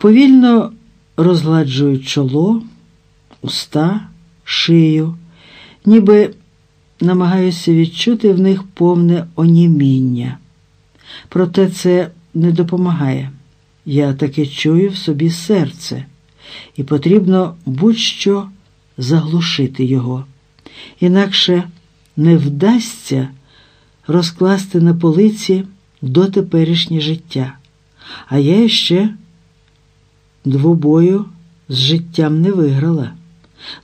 Повільно розгладжую чоло, уста, шию, ніби намагаюся відчути в них повне оніміння. Проте це не допомагає. Я таки чую в собі серце, і потрібно будь-що заглушити його. Інакше не вдасться розкласти на полиці дотеперішнє життя. А я ще двобою з життям не виграла,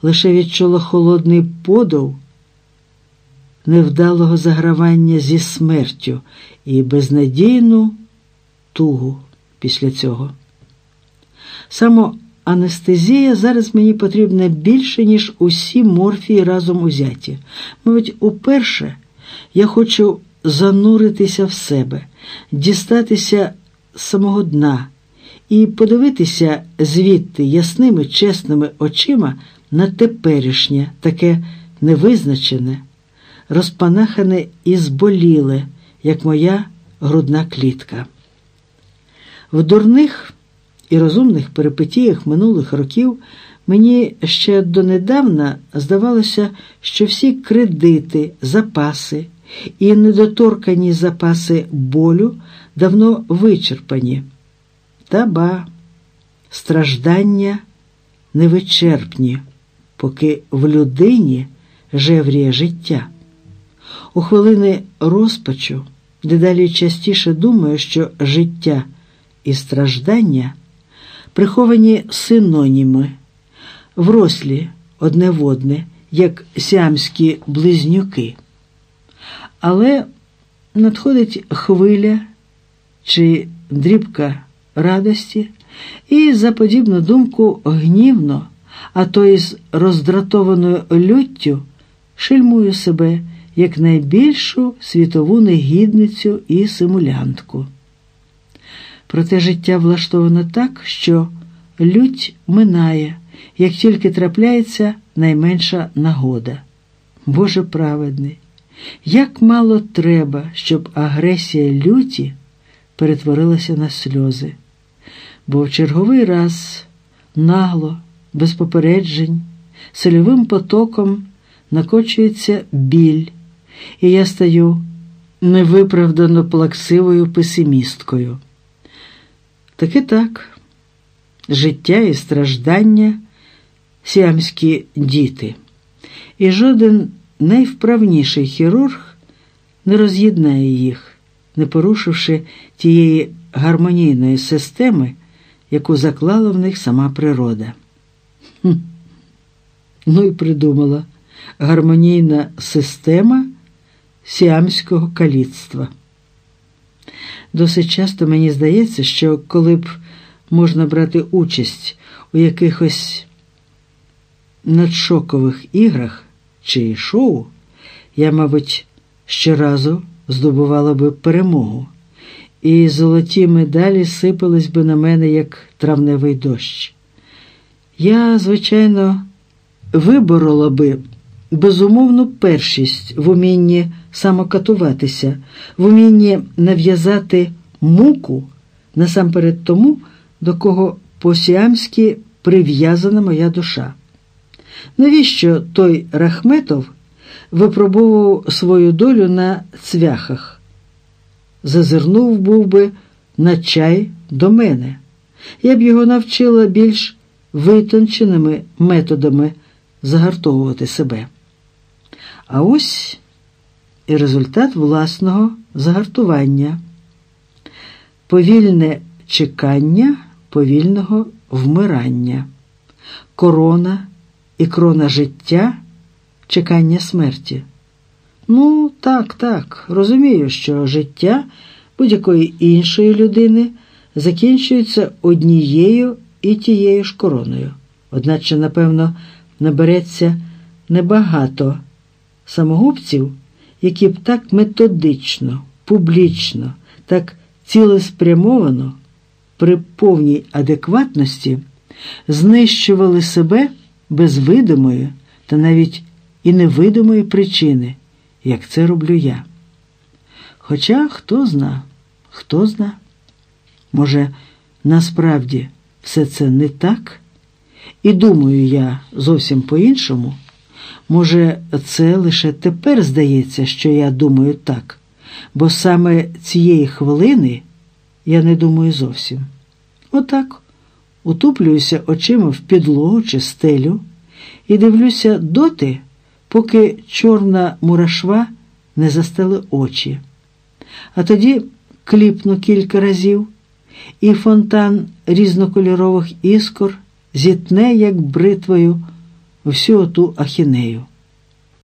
лише відчула холодний подов невдалого загравання зі смертю і безнадійну тугу після цього. Самоанестезія зараз мені потрібна більше, ніж усі морфії разом узяті. Мабуть, уперше я хочу зануритися в себе, дістатися самого дна і подивитися звідти ясними, чесними очима на теперішнє, таке невизначене, розпанахане і зболіле, як моя грудна клітка. В дурних і розумних перипетіях минулих років мені ще донедавна здавалося, що всі кредити, запаси і недоторкані запаси болю давно вичерпані. Та ба, страждання невичерпні, поки в людині жевріє життя. У хвилини розпачу дедалі частіше думаю, що життя і страждання приховані синоніми, врослі одне в одне, як сіамські близнюки. Але надходить хвиля чи дрібка радості, і за подібну думку гнівно, а то із роздратованою люттю шельмую себе як найбільшу світову негідницю і симулянтку. Проте життя влаштовано так, що лють минає, як тільки трапляється найменша нагода. Боже праведний, як мало треба, щоб агресія люті перетворилася на сльози, бо в черговий раз нагло, без попереджень, сильовим потоком накочується біль, і я стаю невиправдано плаксивою песимісткою. Таки так, життя і страждання сіамські діти, і жоден найвправніший хірург не роз'єднає їх, не порушивши тієї гармонійної системи, яку заклала в них сама природа. Хм. Ну і придумала гармонійна система сіамського каліцтва. Досить часто мені здається, що коли б можна брати участь у якихось надшокових іграх чи шоу, я, мабуть, щоразу здобувала би перемогу, і золоті медалі сипались би на мене як травневий дощ. Я, звичайно, виборола би безумовну першість в умінні самокатуватися, в умінні нав'язати муку насамперед тому, до кого по-сіамськи прив'язана моя душа. Навіщо той Рахметов випробовував свою долю на цвяхах? Зазирнув був би на чай до мене. Я б його навчила більш витонченими методами загартовувати себе. А ось і результат власного загартування, повільне чекання повільного вмирання, корона і крона життя, чекання смерті. Ну, так, так, розумію, що життя будь-якої іншої людини закінчується однією і тією ж короною. Одначе, напевно, набереться небагато самогубців, які б так методично, публічно, так цілеспрямовано, при повній адекватності знищували себе без видимої та навіть і невидимої причини, як це роблю я. Хоча хто зна, хто зна, може, насправді все це не так, і думаю я зовсім по-іншому, може, це лише тепер здається, що я думаю так, бо саме цієї хвилини я не думаю зовсім. Отак. Утуплююся очима в підлогу чи стелю і дивлюся доти, поки чорна мурашва не застели очі. А тоді кліпну кілька разів, і фонтан різнокольорових іскор зітне, як бритвою, всю оту ахінею.